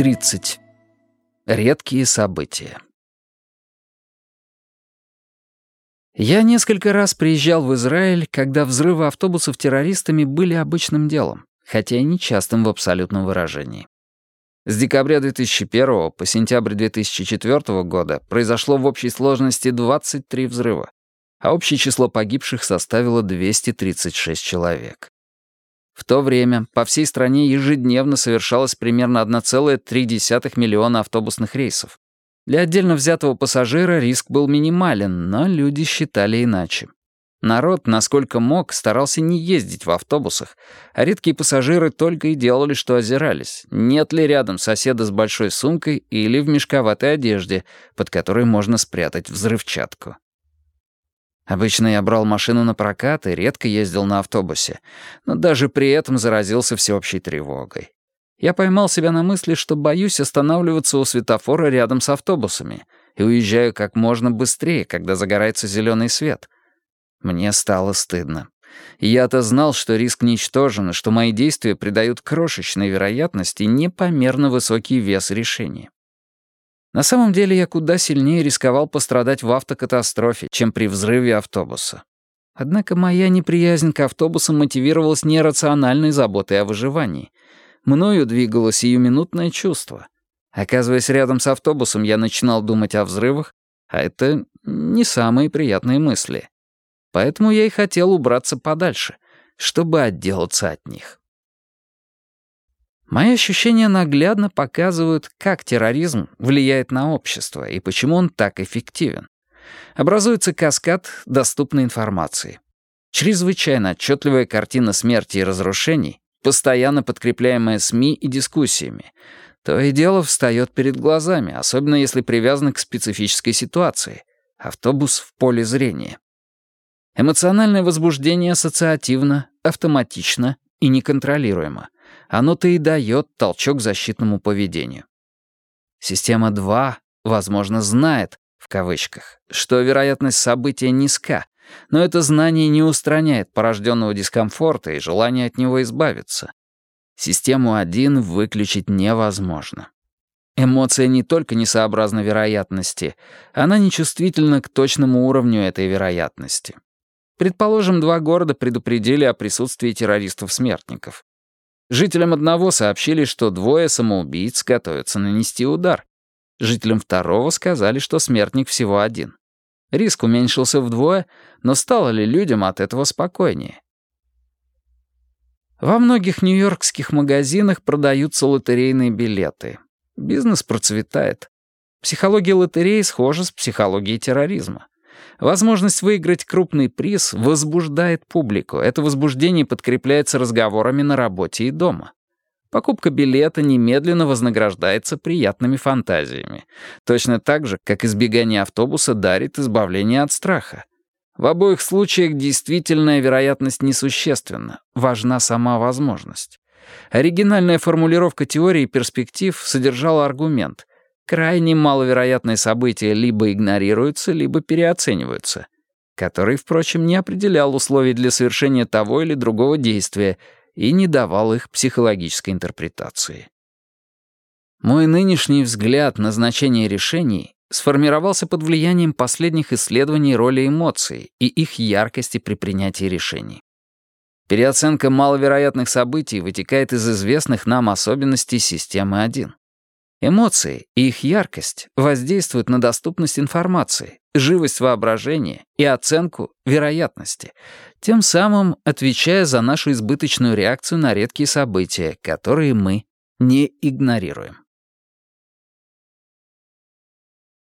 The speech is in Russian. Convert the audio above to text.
30. Редкие события. Я несколько раз приезжал в Израиль, когда взрывы автобусов террористами были обычным делом хотя и нечастым в абсолютном выражении. С декабря 2001 по сентябрь 2004 года произошло в общей сложности 23 взрыва, а общее число погибших составило 236 человек. В то время по всей стране ежедневно совершалось примерно 1,3 миллиона автобусных рейсов. Для отдельно взятого пассажира риск был минимален, но люди считали иначе. Народ, насколько мог, старался не ездить в автобусах, а редкие пассажиры только и делали, что озирались, нет ли рядом соседа с большой сумкой или в мешковатой одежде, под которой можно спрятать взрывчатку. Обычно я брал машину на прокат и редко ездил на автобусе, но даже при этом заразился всеобщей тревогой. Я поймал себя на мысли, что боюсь останавливаться у светофора рядом с автобусами и уезжаю как можно быстрее, когда загорается зеленый свет. Мне стало стыдно. Я-то знал, что риск ничтожен, что мои действия придают крошечной вероятности непомерно высокий вес решения. На самом деле я куда сильнее рисковал пострадать в автокатастрофе, чем при взрыве автобуса. Однако моя неприязнь к автобусам мотивировалась нерациональной заботой о выживании. Мною двигалось сиюминутное чувство. Оказываясь рядом с автобусом, я начинал думать о взрывах, а это не самые приятные мысли. Поэтому я и хотел убраться подальше, чтобы отделаться от них. Мои ощущения наглядно показывают, как терроризм влияет на общество и почему он так эффективен. Образуется каскад доступной информации. Чрезвычайно отчетливая картина смерти и разрушений, постоянно подкрепляемая СМИ и дискуссиями. То и дело встает перед глазами, особенно если привязано к специфической ситуации. Автобус в поле зрения. Эмоциональное возбуждение ассоциативно, автоматично и неконтролируемо — оно-то и дает толчок защитному поведению. Система 2, возможно, знает, в кавычках, что вероятность события низка, но это знание не устраняет порожденного дискомфорта и желания от него избавиться. Систему 1 выключить невозможно. Эмоция не только несообразна вероятности, она нечувствительна к точному уровню этой вероятности. Предположим, два города предупредили о присутствии террористов-смертников. Жителям одного сообщили, что двое самоубийц готовятся нанести удар. Жителям второго сказали, что смертник всего один. Риск уменьшился вдвое, но стало ли людям от этого спокойнее? Во многих нью-йоркских магазинах продаются лотерейные билеты. Бизнес процветает. Психология лотереи схожа с психологией терроризма. Возможность выиграть крупный приз возбуждает публику. Это возбуждение подкрепляется разговорами на работе и дома. Покупка билета немедленно вознаграждается приятными фантазиями. Точно так же, как избегание автобуса дарит избавление от страха. В обоих случаях действительная вероятность несущественна, важна сама возможность. Оригинальная формулировка теории перспектив содержала аргумент. Крайне маловероятные события либо игнорируются, либо переоцениваются, который, впрочем, не определял условий для совершения того или другого действия и не давал их психологической интерпретации. Мой нынешний взгляд на значение решений сформировался под влиянием последних исследований роли эмоций и их яркости при принятии решений. Переоценка маловероятных событий вытекает из известных нам особенностей системы 1. Эмоции и их яркость воздействуют на доступность информации, живость воображения и оценку вероятности, тем самым отвечая за нашу избыточную реакцию на редкие события, которые мы не игнорируем.